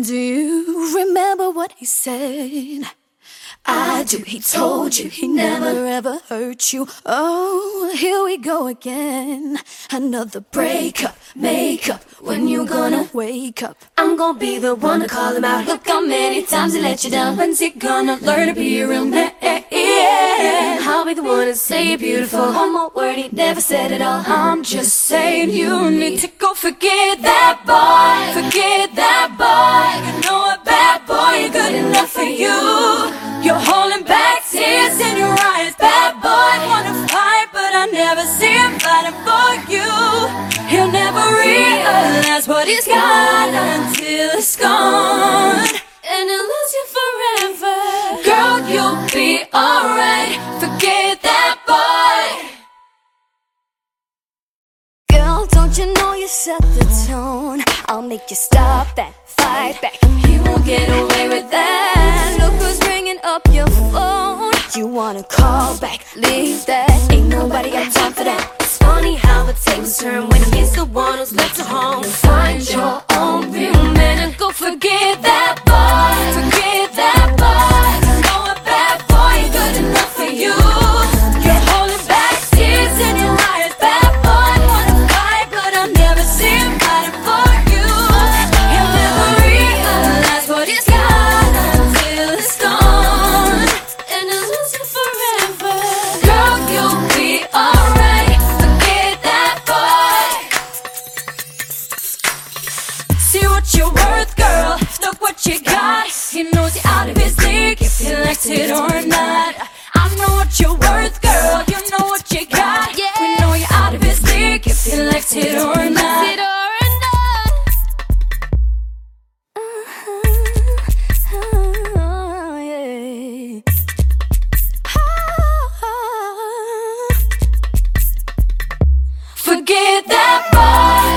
Do you remember what he said? I do. He told you he never ever hurt you. Oh, here we go again. Another breakup, makeup. When you gonna wake up? I'm gonna be the one to call him out. Look how many times he let you down. When's he gonna learn to be a real man? I'll be the one to say you're beautiful. One more word, he never said it all. I'm just saying you need to go forget that boy. Forget never see him fighting for you. He'll never realize what he's got until it's gone. And he'll lose you forever. Girl, you'll be alright. Forget that boy. Girl, don't you know you set the tone? I'll make you stop that fight back. You won't get away with that. You wanna call back, leave that. Ain't nobody got time for that. It's funny how the tables turn when he's the one who's left at home. what you're worth, girl. Look what you got. He knows you're out of his league if he likes it or not. I know what you're worth, girl. You know what you got. We know you're out of his league if he likes it or not. Forget that boy